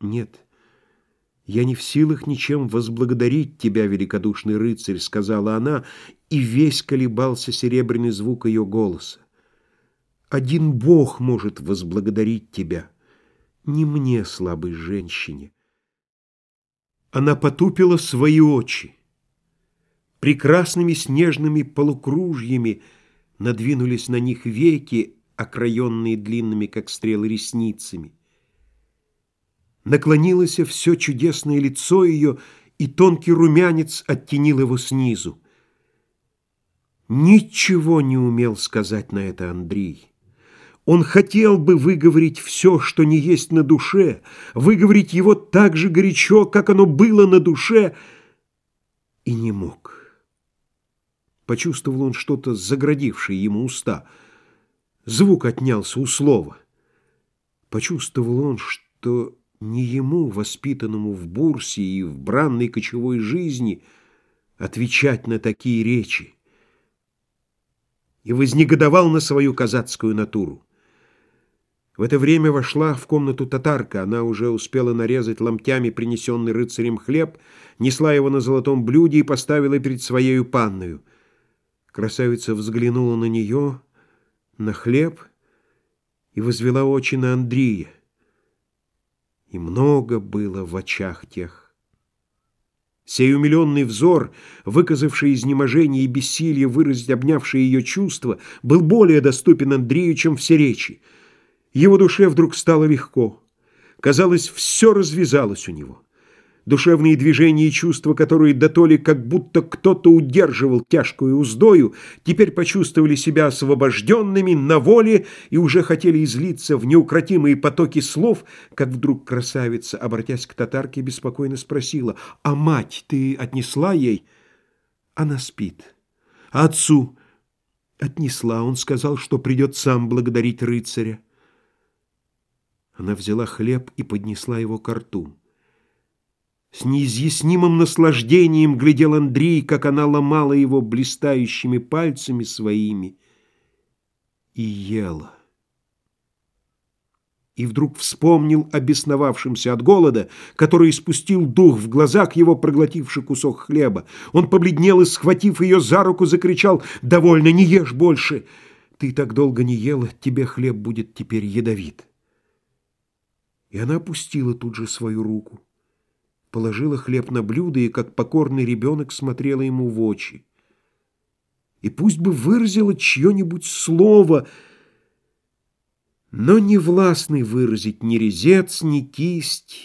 Нет, я не в силах ничем возблагодарить тебя, великодушный рыцарь, сказала она, и весь колебался серебряный звук ее голоса. Один Бог может возблагодарить тебя, не мне, слабой женщине. Она потупила свои очи. Прекрасными снежными полукружьями надвинулись на них веки, окроенные длинными, как стрелы, ресницами. Наклонилось все чудесное лицо ее, и тонкий румянец оттенил его снизу. Ничего не умел сказать на это Андрей. Он хотел бы выговорить все, что не есть на душе, выговорить его так же горячо, как оно было на душе, и не мог. Почувствовал он что-то, заградившее ему уста. Звук отнялся у слова. Почувствовал он, что не ему, воспитанному в бурсе и в бранной кочевой жизни, отвечать на такие речи. И вознегодовал на свою казацкую натуру. В это время вошла в комнату татарка. Она уже успела нарезать ломтями принесенный рыцарем хлеб, несла его на золотом блюде и поставила перед своею панною. Красавица взглянула на нее, на хлеб и возвела очи на Андрея. И много было в очах тех. Сей умиленный взор, выказавший изнеможение и бессилие выразить обнявшие ее чувства, был более доступен Андрею, чем все речи. Его душе вдруг стало легко. Казалось, все развязалось у него. Душевные движения и чувства, которые дотоле как будто кто-то удерживал тяжкую уздою, теперь почувствовали себя освобожденными на воле и уже хотели излиться в неукротимые потоки слов, как вдруг красавица, обратясь к татарке, беспокойно спросила, «А мать ты отнесла ей?» Она спит. «А отцу?» Отнесла. Он сказал, что придет сам благодарить рыцаря. Она взяла хлеб и поднесла его к рту. С неизъяснимым наслаждением глядел Андрей, как она ломала его блистающими пальцами своими и ела. И вдруг вспомнил о от голода, который испустил дух в глазах его, проглотивший кусок хлеба. Он побледнел и, схватив ее за руку, закричал «Довольно, не ешь больше! Ты так долго не ела, тебе хлеб будет теперь ядовит». И она опустила тут же свою руку, положила хлеб на блюдо и, как покорный ребенок, смотрела ему в очи. И пусть бы выразила чье-нибудь слово, но не властный выразить ни резец, ни кисть,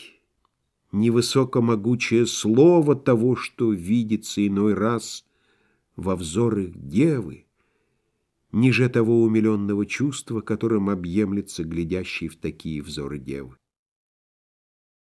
ни высокомогучее слово того, что видится иной раз во взорах девы, ниже того умиленного чувства, которым объемлется глядящий в такие взоры девы.